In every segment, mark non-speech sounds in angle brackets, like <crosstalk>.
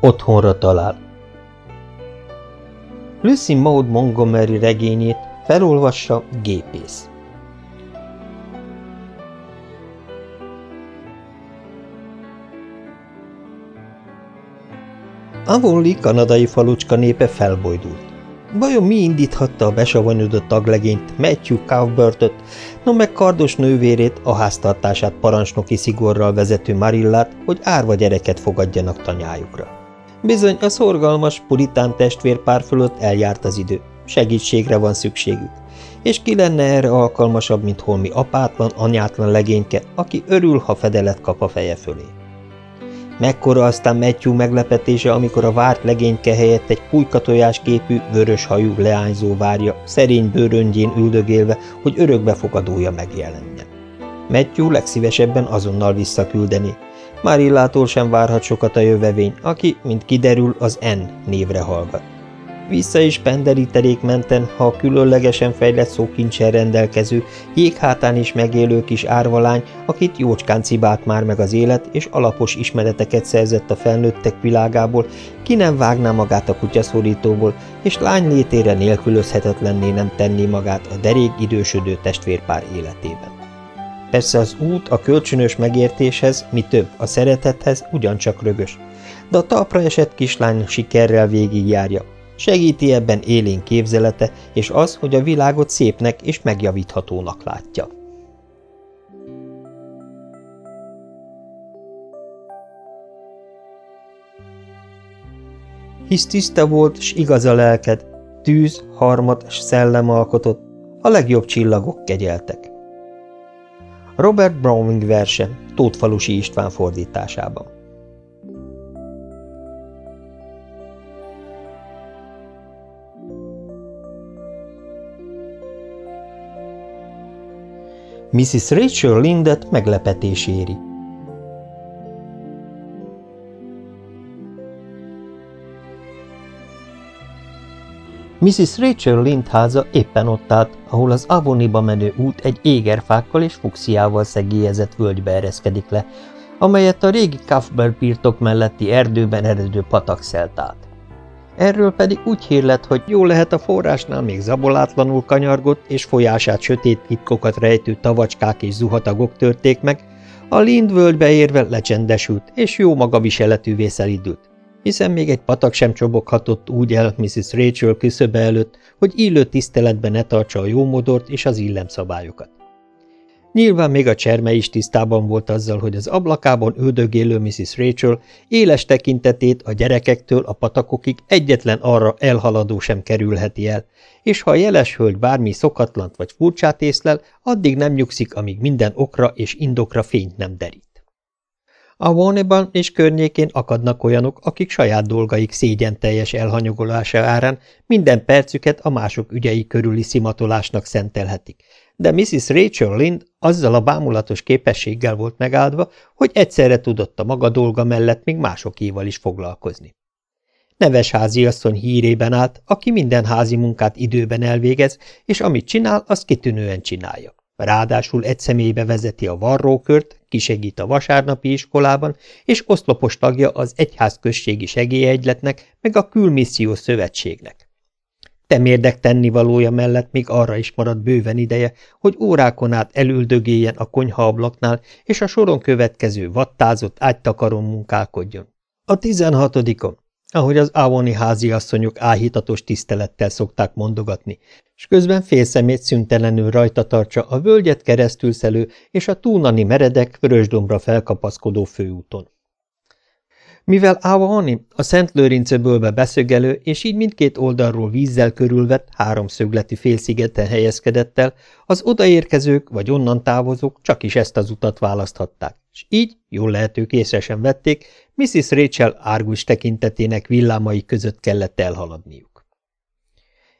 Otthonra talál. Lucy Maud Montgomery regényét felolvassa gépész. Avonlea kanadai falucska népe felbojdult. Vajon mi indíthatta a besavanyodott taglegényt, Matthew Cuthbertot, no meg kardos nővérét, a háztartását parancsnoki szigorral vezető Marillát, hogy árva gyereket fogadjanak tanyájukra? Bizony a szorgalmas, puritán testvérpár fölött eljárt az idő, segítségre van szükségük, és ki lenne erre alkalmasabb, mint holmi apátlan, anyátlan legényke, aki örül, ha fedelet kap a feje fölé. Mekkora aztán Matthew meglepetése, amikor a várt legényke helyett egy pulykatojás képű, vörös hajú leányzó várja, szerény bőröngyén üldögélve, hogy örökbefogadója megjelenjen. Matthew legszívesebben azonnal visszaküldeni. Marillától sem várhat sokat a jövevény, aki, mint kiderül, az N névre hallgat. Vissza is penderíterékmenten, ha a különlegesen fejlett szókincsel rendelkező, jéghátán is megélő kis árvalány, akit jócskán cibált már meg az élet, és alapos ismereteket szerzett a felnőttek világából, ki nem vágná magát a kutyaszorítóból, és lány létére nélkülözhetetlenné nem tenni magát a derék idősödő testvérpár életében. Persze az út a kölcsönös megértéshez, mi több, a szeretethez ugyancsak rögös, de a talpra esett kislány sikerrel végigjárja, Segíti ebben élén képzelete, és az, hogy a világot szépnek és megjavíthatónak látja. Hisz tiszta volt, s igaz a lelked, tűz, harmat, s szellem alkotott, a legjobb csillagok kegyeltek. Robert Browning verse, Tótfalusi István fordításában. Mrs. Rachel Lindet meglepetés éri. Mrs. Rachel Lind háza éppen ott állt, ahol az Avoniba menő út egy égerfákkal és fuxiával szegélyezett völgybe ereszkedik le, amelyet a régi Cuthbert birtok melletti erdőben eredő patak szelt át. Erről pedig úgy hír lett, hogy jó lehet a forrásnál még zabolátlanul kanyargott, és folyását sötét titkokat rejtő tavacskák és zuhatagok törték meg, a Lindvölgybe érve lecsendesült, és jó maga viseletűvé szelidült, hiszen még egy patak sem csoboghatott úgy el Mrs. Rachel küszöbe előtt, hogy illő tiszteletben ne tartsa a jómodort és az illemszabályokat. Nyilván még a cserme is tisztában volt azzal, hogy az ablakában öldögélő Mrs. Rachel éles tekintetét a gyerekektől a patakokig egyetlen arra elhaladó sem kerülheti el, és ha a jeles hölgy bármi szokatlant vagy furcsát észlel, addig nem nyugszik, amíg minden okra és indokra fényt nem derít. A Warneban és környékén akadnak olyanok, akik saját dolgaik szégyen teljes elhanyagolása árán minden percüket a mások ügyei körüli szimatolásnak szentelhetik, de Mrs. Rachel Lind azzal a bámulatos képességgel volt megáldva, hogy egyszerre tudott a maga dolga mellett még másokéval is foglalkozni. Neves háziasszony hírében állt, aki minden házi munkát időben elvégez, és amit csinál, azt kitűnően csinálja. Ráadásul egy személybe vezeti a varrókört, kisegít a vasárnapi iskolában, és oszlopos tagja az egyházközségi segélyegyletnek, meg a külmisszió szövetségnek. Temérdek tennivalója mellett még arra is maradt bőven ideje, hogy órákon át elüldögéljen a konyhaablaknál, és a soron következő vattázott ágytakaron munkálkodjon. A tizenhatodikon, ahogy az ávoni háziasszonyok áhítatos tisztelettel szokták mondogatni, és közben félszemét szüntelenül rajta tartsa a völgyet keresztülszelő és a túnani meredek vörösdombra felkapaszkodó főúton. Mivel Ávani a Szent Lőrincebölbe beszögelő, és így mindkét oldalról vízzel körülvett háromszögleti félszigeten helyezkedett el, az odaérkezők vagy onnan távozók csak is ezt az utat választhatták, és így, jól lehetők észre sem vették, Mrs. Rachel árgus tekintetének villámai között kellett elhaladniuk.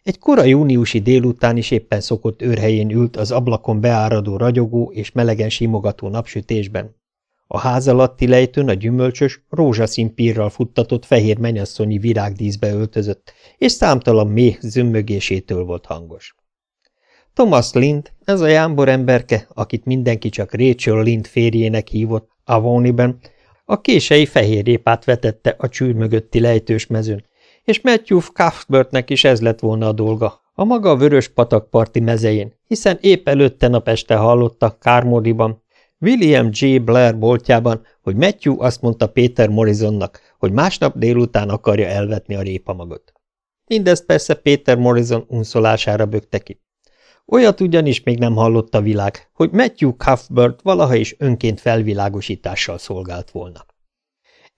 Egy kora júniusi délután is éppen szokott őrhelyén ült az ablakon beáradó ragyogó és melegen simogató napsütésben, a ház alatti lejtőn a gyümölcsös, rózsaszín pírral futtatott fehér menyasszonyi virágdíszbe öltözött, és számtalan méh zümmögésétől volt hangos. Thomas Lind, ez a jámbor emberke, akit mindenki csak Rachel Lind férjének hívott Avoniben, A kései fehérjépát vetette a csűr mögötti lejtős mezőn, és Matthew Cuthbertnek is ez lett volna a dolga, a maga vörös patakparti mezején, hiszen épp előtte nap este hallotta Kármódiban, William J. Blair boltjában, hogy Matthew azt mondta Péter Morrisonnak, hogy másnap délután akarja elvetni a répamagot. Mindezt persze Péter Morrison unszolására bökte ki. Olyat ugyanis még nem hallott a világ, hogy Matthew Cuthbert valaha is önként felvilágosítással szolgált volna.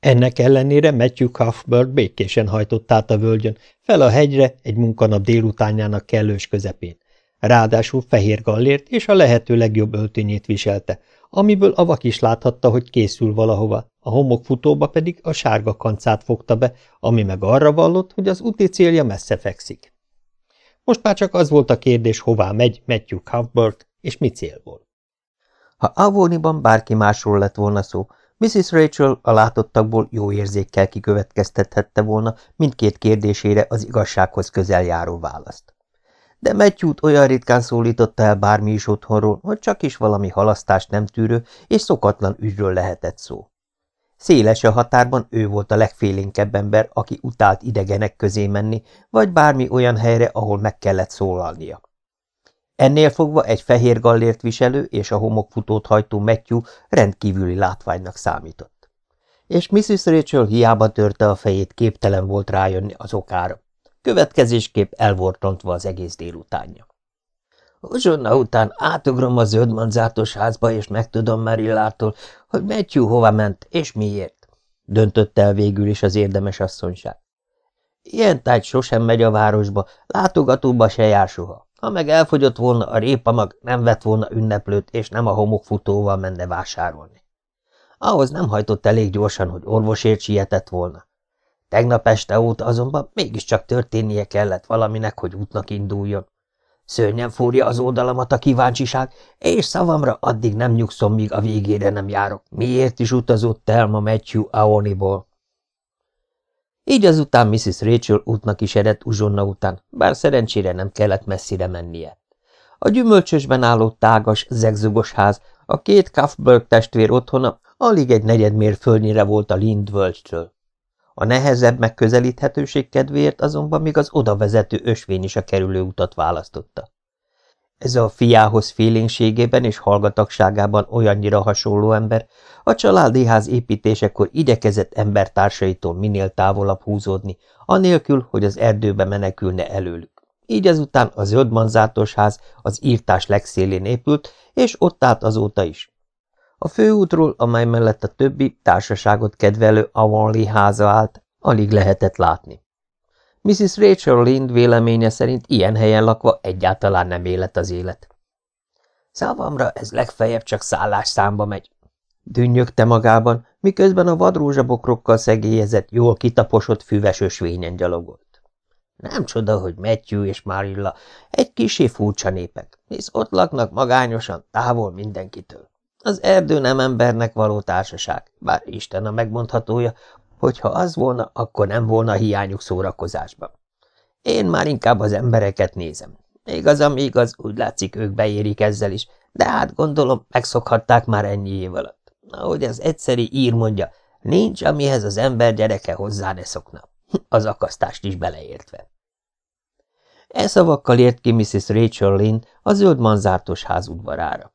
Ennek ellenére Matthew Cuthbert békésen hajtott át a völgyön, fel a hegyre egy munkanap délutánjának kellős közepén. Ráadásul fehér gallért és a lehető legjobb öltönyét viselte, amiből a vak is láthatta, hogy készül valahova, a homokfutóba pedig a sárga kancát fogta be, ami meg arra vallott, hogy az úti célja messze fekszik. Most már csak az volt a kérdés, hová megy Matthew Cuthbert, és mi célból. Ha Avoniban bárki másról lett volna szó, Mrs. Rachel a látottakból jó érzékkel kikövetkeztethette volna mindkét kérdésére az igazsághoz közel járó választ. De Matthew-t olyan ritkán szólította el bármi is otthonról, hogy csak is valami halasztást nem tűrő és szokatlan ügyről lehetett szó. Széles a határban ő volt a legfélénkebb ember, aki utált idegenek közé menni, vagy bármi olyan helyre, ahol meg kellett szólalnia. Ennél fogva egy fehér gallért viselő és a homokfutót hajtó Matthew rendkívüli látványnak számított. És Mrs. Rachel hiába törte a fejét, képtelen volt rájönni az okára. Következésképp elvortontva az egész délutánja. Uzsonna után átugrom a zöldmanzátos házba, és megtudom Marillától, hogy Matthew hova ment, és miért, döntötte el végül is az érdemes asszonyság. Ilyen tájt sosem megy a városba, látogatóba se jár soha. Ha meg elfogyott volna a répamag, nem vett volna ünneplőt, és nem a homokfutóval menne vásárolni. Ahhoz nem hajtott elég gyorsan, hogy orvosért sietett volna. Tegnap este óta azonban mégiscsak történnie kellett valaminek, hogy útnak induljon. Szörnyen fúrja az oldalamat a kíváncsiság, és szavamra addig nem nyugszom, míg a végére nem járok. Miért is utazott el ma Matthew Aoniból? Így azután Mrs. Rachel útnak is eredt uzsonna után, bár szerencsére nem kellett messzire mennie. A gyümölcsösben álló tágas, zegzugos ház, a két Cuthbert testvér otthona alig egy negyed mérföldnyire volt a Lind völgytől. A nehezebb megközelíthetőség kedvéért azonban még az oda vezető ösvény is a kerülő utat választotta. Ez a fiához félénkségében és hallgatagságában olyannyira hasonló ember a családi ház építésekor igyekezett embertársaitól minél távolabb húzódni, anélkül, hogy az erdőbe menekülne előlük. Így ezután a zöldmanzátos ház az írtás legszélén épült, és ott állt azóta is. A főútról, amely mellett a többi társaságot kedvelő Avonlea háza állt, alig lehetett látni. Mrs. Rachel Lind véleménye szerint ilyen helyen lakva egyáltalán nem élet az élet. Szávamra ez legfeljebb csak szállás számba megy. Dünnyögte magában, miközben a vadrózsabokrokkal szegélyezett, jól kitaposott füves ösvényen gyalogolt. Nem csoda, hogy Matthew és Marilla egy kisé furcsa népek, hisz ott laknak magányosan, távol mindenkitől. Az erdő nem embernek való társaság, bár Isten a megmondhatója, hogyha az volna, akkor nem volna hiányuk szórakozásban. Én már inkább az embereket nézem. Igaz, ami igaz, úgy látszik, ők beérik ezzel is, de hát gondolom, megszokhatták már ennyi év alatt. Ahogy az egyszeri ír mondja, nincs, amihez az ember gyereke hozzá ne szokna. <laughs> Az akasztást is beleértve. E szavakkal ért ki Mrs. Rachel Lynn a zöld manzártos ház udvarára.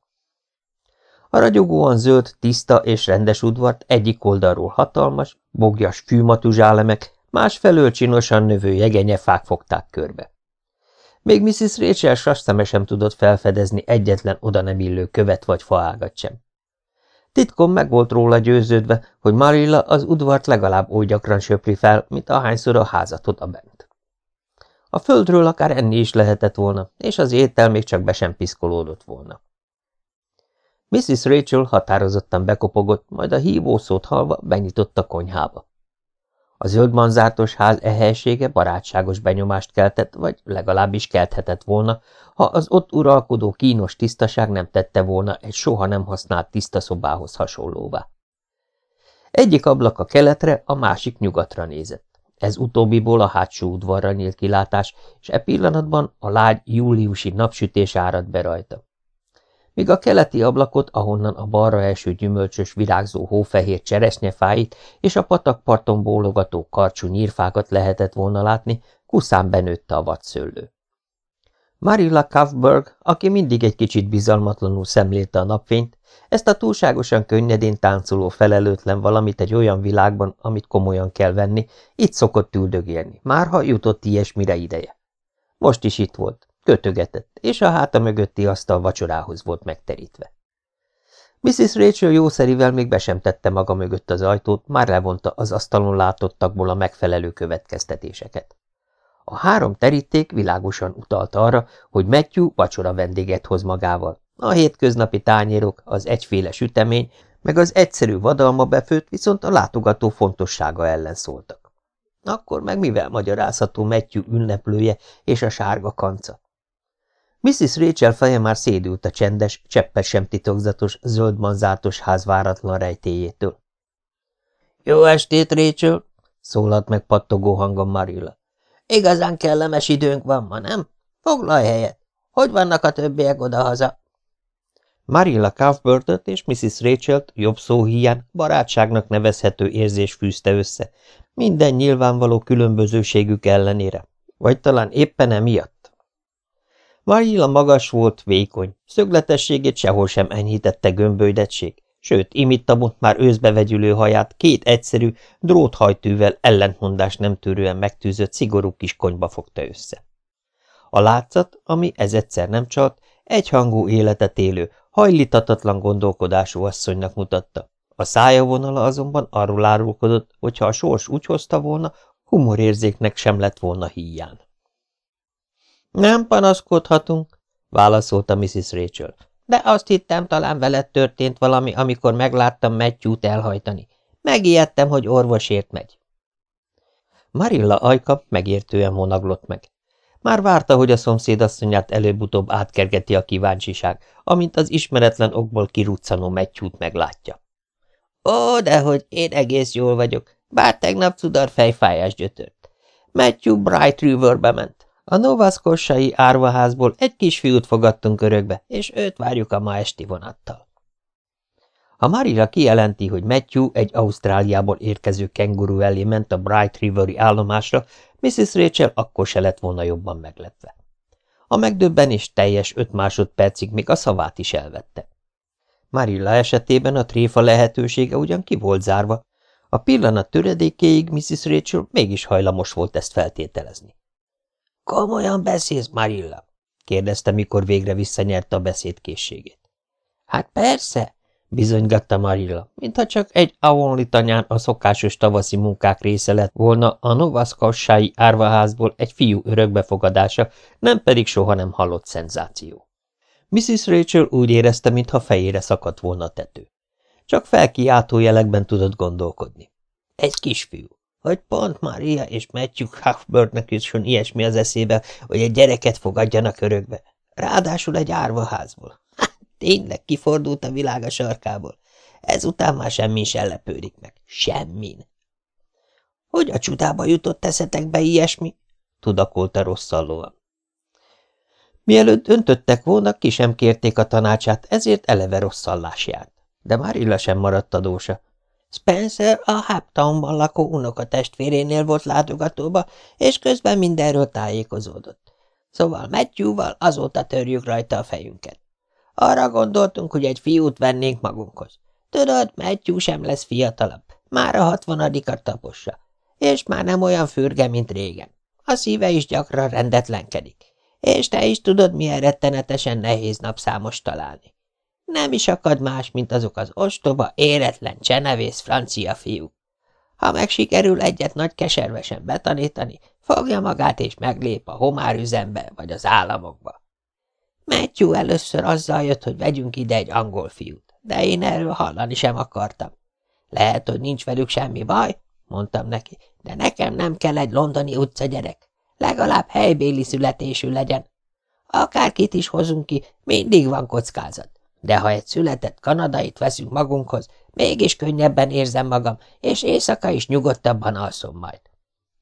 A ragyogóan zöld, tiszta és rendes udvart egyik oldalról hatalmas, bogjas fűmatuzsálemek, másfelől csinosan növő jegenyefák fogták körbe. Még Mrs. Rachel sasszeme sem tudott felfedezni egyetlen oda nem illő követ vagy faágat sem. Titkon meg volt róla győződve, hogy Marilla az udvart legalább oly gyakran söpri fel, mint ahányszor a házat oda bent. A földről akár enni is lehetett volna, és az étel még csak be sem piszkolódott volna. Mrs. Rachel határozottan bekopogott, majd a hívószót halva benyitott a konyhába. A zöldmanzártos ház ehelysége barátságos benyomást keltett, vagy legalábbis kelthetett volna, ha az ott uralkodó kínos tisztaság nem tette volna egy soha nem használt tiszta szobához hasonlóvá. Egyik ablak a keletre, a másik nyugatra nézett. Ez utóbbiból a hátsó udvarra nyílt kilátás, és e pillanatban a lágy júliusi napsütés árad be rajta. Míg a keleti ablakot, ahonnan a balra első gyümölcsös virágzó hófehér cseresznyefáit és a patakparton bólogató karcsú nyírfákat lehetett volna látni, kuszán benőtte a vadszőlő. Marilla Kaufberg, aki mindig egy kicsit bizalmatlanul szemlélte a napfényt, ezt a túlságosan könnyedén táncoló felelőtlen valamit egy olyan világban, amit komolyan kell venni, itt szokott üldögélni, már ha jutott ilyesmire ideje. Most is itt volt, kötögetett, és a háta mögötti asztal vacsorához volt megterítve. Mrs. Rachel jószerivel még be sem tette maga mögött az ajtót, már levonta az asztalon látottakból a megfelelő következtetéseket. A három teríték világosan utalt arra, hogy Matthew vacsora vendéget hoz magával. A hétköznapi tányérok, az egyféle sütemény, meg az egyszerű vadalma befőtt viszont a látogató fontossága ellen szóltak. Akkor meg mivel magyarázható Matthew ünneplője és a sárga kanca? Mrs. Rachel feje már szédült a csendes, cseppet sem titokzatos, zöld manzátos ház váratlan rejtéjétől. – Jó estét, Rachel! – szólalt meg pattogó hangon Marilla. – Igazán kellemes időnk van ma, nem? Foglalj helyet! Hogy vannak a többiek odahaza? Marilla Cuthbertot és Mrs. Rachel-t jobb szó hiány barátságnak nevezhető érzés fűzte össze, minden nyilvánvaló különbözőségük ellenére, vagy talán éppen emiatt. Marilla magas volt, vékony, szögletességét sehol sem enyhítette gömbölydettség, sőt, imittabont már őszbevegyülő haját két egyszerű, dróthajtűvel ellentmondás nem tűrően megtűzött szigorú kis konyba fogta össze. A látszat, ami ez egyszer nem csalt, egyhangú életet élő, hajlítatatlan gondolkodású asszonynak mutatta. A szája vonala azonban arról árulkodott, hogy ha a sors úgy hozta volna, humorérzéknek sem lett volna híján. Nem panaszkodhatunk, válaszolta Mrs. Rachel, de azt hittem, talán veled történt valami, amikor megláttam Matthew-t elhajtani. Megijedtem, hogy orvosért megy. Marilla ajka megértően vonaglott meg. Már várta, hogy a szomszédasszonyát előbb-utóbb átkergeti a kíváncsiság, amint az ismeretlen okból kiruccanó Matthew-t meglátja. Ó, dehogy én egész jól vagyok, bár tegnap cudar fejfájás gyötört. Matthew Bright Riverbe ment. A Novaszkossai árvaházból egy kisfiút fogadtunk örökbe, és őt várjuk a ma esti vonattal. Ha Marira kijelenti, hogy Matthew egy Ausztráliából érkező kenguru elé ment a Bright Riveri állomásra, Mrs. Rachel akkor se lett volna jobban meglepve. A megdöbbenés teljes öt másodpercig még a szavát is elvette. Marilla esetében a tréfa lehetősége ugyan ki volt zárva, a pillanat töredékéig Mrs. Rachel mégis hajlamos volt ezt feltételezni. – Komolyan beszélsz, Marilla? – kérdezte, mikor végre visszanyerte a beszédkészségét. – Hát persze, bizonygatta Marilla, mintha csak egy avonlitanyán a szokásos tavaszi munkák része lett volna a Novaszkassái árvaházból egy fiú örökbefogadása, nem pedig soha nem hallott szenzáció. Mrs. Rachel úgy érezte, mintha fejére szakadt volna a tető. Csak felkiáltó jelekben tudott gondolkodni. Egy kisfiú. Hogy pont Maria és Matthew Cuthbertnek jusson ilyesmi az eszébe, hogy egy gyereket fogadjanak örökbe. Ráadásul egy árvaházból. <laughs> Tényleg kifordult a világ a sarkából. Ezután már semmi sem lepődik meg. Semmin. Hogy a csudába jutott eszetekbe ilyesmi? tudakolta rosszallóan. Mielőtt döntöttek volna, ki sem kérték a tanácsát, ezért eleve rosszallás járt. De már sem maradt adósa. Spencer a Haptownban lakó unokatestvérénél volt látogatóba, és közben mindenről tájékozódott. Szóval Matthew-val azóta törjük rajta a fejünket. Arra gondoltunk, hogy egy fiút vennénk magunkhoz. Tudod, Matthew sem lesz fiatalabb. Már a hatvanadikat tapossa. És már nem olyan fürge, mint régen. A szíve is gyakran rendetlenkedik. És te is tudod, milyen rettenetesen nehéz napszámos találni. Nem is akad más, mint azok az ostoba, éretlen, csenevész francia fiú. Ha meg sikerül egyet nagy keservesen betanítani, fogja magát és meglép a homárüzembe vagy az államokba. Matthew először azzal jött, hogy vegyünk ide egy angol fiút, de én erről hallani sem akartam. Lehet, hogy nincs velük semmi baj, mondtam neki, de nekem nem kell egy londoni utca gyerek. Legalább helybéli születésű legyen. Akárkit is hozunk ki, mindig van kockázat. De ha egy született kanadait veszünk magunkhoz, mégis könnyebben érzem magam, és éjszaka is nyugodtabban alszom majd.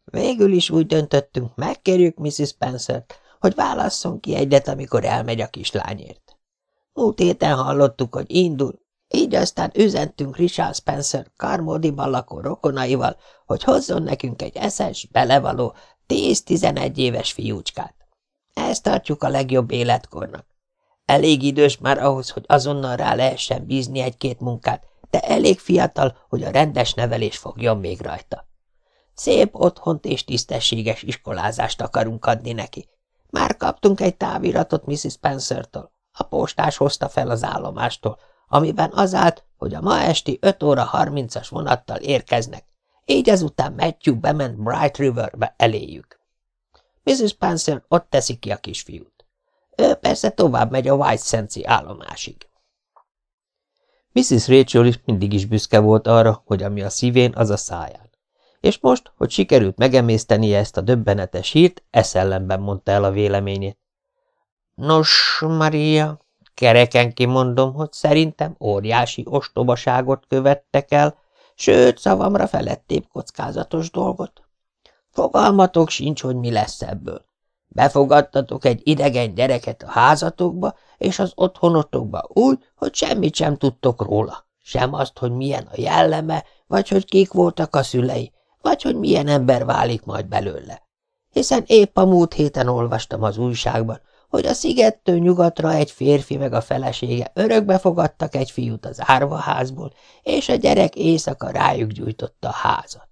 Végül is úgy döntöttünk, megkérjük Mrs. Spencer-t, hogy válasszon ki egyet, amikor elmegy a kislányért. Múlt héten hallottuk, hogy indul, így aztán üzentünk Richard Spencer Carmody lakó rokonaival, hogy hozzon nekünk egy eszes, belevaló, 10-11 éves fiúcskát. Ezt tartjuk a legjobb életkornak. Elég idős már ahhoz, hogy azonnal rá lehessen bízni egy-két munkát, de elég fiatal, hogy a rendes nevelés fogjon még rajta. Szép otthont és tisztességes iskolázást akarunk adni neki. Már kaptunk egy táviratot Mrs. Spencer-től. A postás hozta fel az állomástól, amiben az állt, hogy a ma esti 5 óra 30-as vonattal érkeznek, így ezután Matthew bement Bright Riverbe eléjük. Mrs. Spencer ott teszi ki a kisfiút. Ő persze tovább megy a White Sensi állomásig. Mrs. Rachel is mindig is büszke volt arra, hogy ami a szívén, az a száján. És most, hogy sikerült megemésztenie ezt a döbbenetes hírt, eszellemben mondta el a véleményét. Nos, Maria, kereken kimondom, hogy szerintem óriási ostobaságot követtek el, sőt, szavamra felettébb kockázatos dolgot. Fogalmatok sincs, hogy mi lesz ebből. Befogadtatok egy idegen gyereket a házatokba és az otthonotokba úgy, hogy semmit sem tudtok róla. Sem azt, hogy milyen a jelleme, vagy hogy kik voltak a szülei, vagy hogy milyen ember válik majd belőle. Hiszen épp a múlt héten olvastam az újságban, hogy a szigettől nyugatra egy férfi meg a felesége örökbe fogadtak egy fiút az árvaházból, és a gyerek éjszaka rájuk gyújtotta a házat.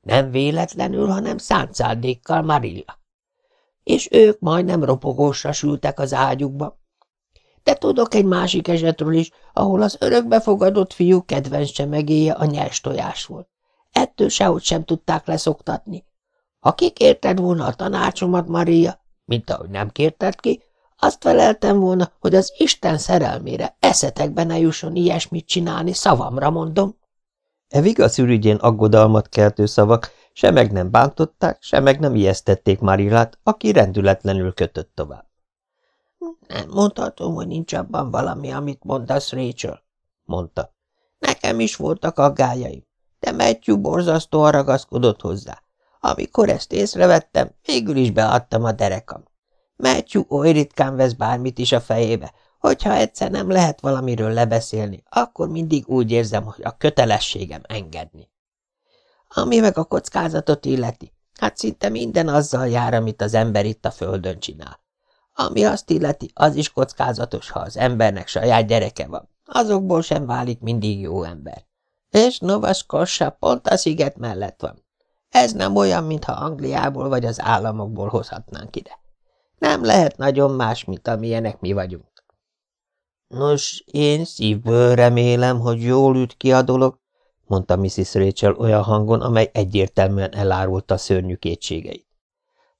Nem véletlenül, hanem szántszáldékkal Marilla. És ők majdnem ropogósra sültek az ágyukba. De tudok egy másik esetről is, ahol az örökbefogadott fiú kedvenc csemegéje a nyers tojás volt. Ettől sehogy sem tudták leszoktatni. Ha kikérted volna a tanácsomat, Maria, mint ahogy nem kérted ki, azt feleltem volna, hogy az Isten szerelmére eszetekbe ne jusson ilyesmit csinálni, szavamra mondom. E vigasz ürügyén aggodalmat keltő szavak se meg nem bántották, se meg nem ijesztették Marilát, aki rendületlenül kötött tovább. Nem mondhatom, hogy nincs abban valami, amit mondasz, Rachel, mondta. Nekem is voltak aggájaim, de Matthew borzasztóan ragaszkodott hozzá. Amikor ezt észrevettem, végül is beadtam a derekam. Matthew oly ritkán vesz bármit is a fejébe, Hogyha egyszer nem lehet valamiről lebeszélni, akkor mindig úgy érzem, hogy a kötelességem engedni. Ami meg a kockázatot illeti, hát szinte minden azzal jár, amit az ember itt a földön csinál. Ami azt illeti, az is kockázatos, ha az embernek saját gyereke van. Azokból sem válik mindig jó ember. És Nova Scotia pont a sziget mellett van. Ez nem olyan, mintha Angliából vagy az államokból hozhatnánk ide. Nem lehet nagyon más, mint amilyenek mi vagyunk. Nos, én szívből remélem, hogy jól üt ki a dolog, mondta Mrs. Rachel olyan hangon, amely egyértelműen elárulta szörnyű kétségeit.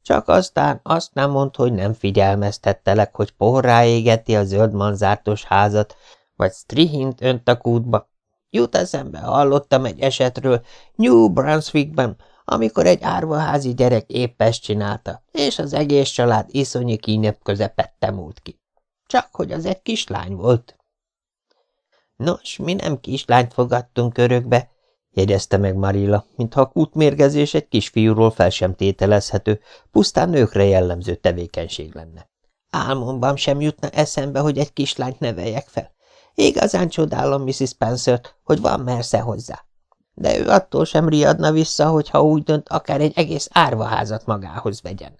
Csak aztán azt nem mond, hogy nem figyelmeztettelek, hogy porrá égeti a zöld manzártos házat, vagy strihint önt a kútba. Jut eszembe, hallottam egy esetről New Brunswickben, amikor egy árvaházi gyerek épp ezt csinálta, és az egész család iszonyi kínebb közepette múlt ki. Csak hogy az egy kislány volt. Nos, mi nem kislányt fogadtunk örökbe, jegyezte meg Marilla, mintha a kútmérgezés egy kisfiúról fel sem tételezhető, pusztán nőkre jellemző tevékenység lenne. Álmomban sem jutna eszembe, hogy egy kislányt neveljek fel. Igazán csodálom Mrs. spencer hogy van mersze hozzá. De ő attól sem riadna vissza, hogyha úgy dönt, akár egy egész árvaházat magához vegyen.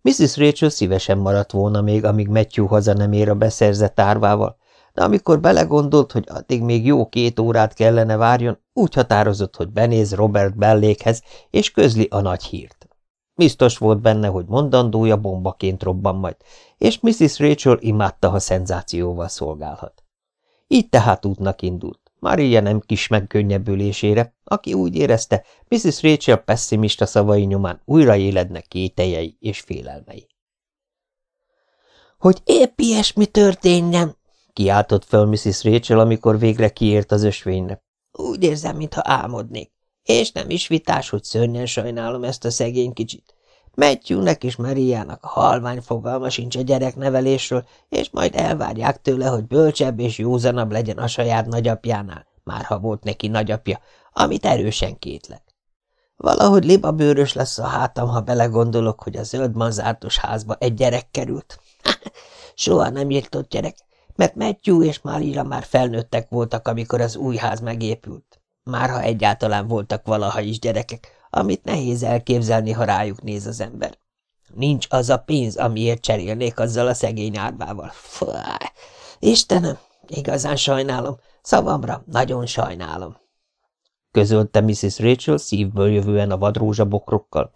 Mrs. Rachel szívesen maradt volna még, amíg Matthew haza nem ér a beszerzett árvával, de amikor belegondolt, hogy addig még jó két órát kellene várjon, úgy határozott, hogy benéz Robert Bellékhez, és közli a nagy hírt. Biztos volt benne, hogy mondandója bombaként robban majd, és Mrs. Rachel imádta, ha szenzációval szolgálhat. Így tehát útnak indult. Maria nem kis megkönnyebbülésére, aki úgy érezte, Mrs. Rachel pessimista szavai nyomán újra élednek kételjei és félelmei. Hogy épp ilyesmi történjen, kiáltott fel Mrs. Rachel, amikor végre kiért az ösvényre. Úgy érzem, mintha álmodnék, és nem is vitás, hogy szörnyen sajnálom ezt a szegény kicsit. Matthewnek és Mariának halvány fogalma sincs a gyereknevelésről, és majd elvárják tőle, hogy bölcsebb és józanabb legyen a saját nagyapjánál, már ha volt neki nagyapja, amit erősen kétlek. Valahogy libabőrös lesz a hátam, ha belegondolok, hogy a zöld manzártos házba egy gyerek került. <laughs> Soha nem írtott gyerek, mert Matthew és Malira már felnőttek voltak, amikor az új ház megépült. Már ha egyáltalán voltak valaha is gyerekek, amit nehéz elképzelni, ha rájuk néz az ember. Nincs az a pénz, amiért cserélnék azzal a szegény árvával. Fáj! Istenem, igazán sajnálom, szavamra nagyon sajnálom. Közölte Mrs. Rachel szívből jövően a vadrózsa bokrokkal,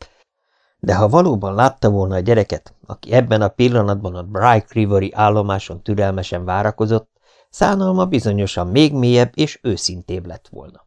de ha valóban látta volna a gyereket, aki ebben a pillanatban a Bright Riveri állomáson türelmesen várakozott, szánalma bizonyosan még mélyebb és őszintébb lett volna.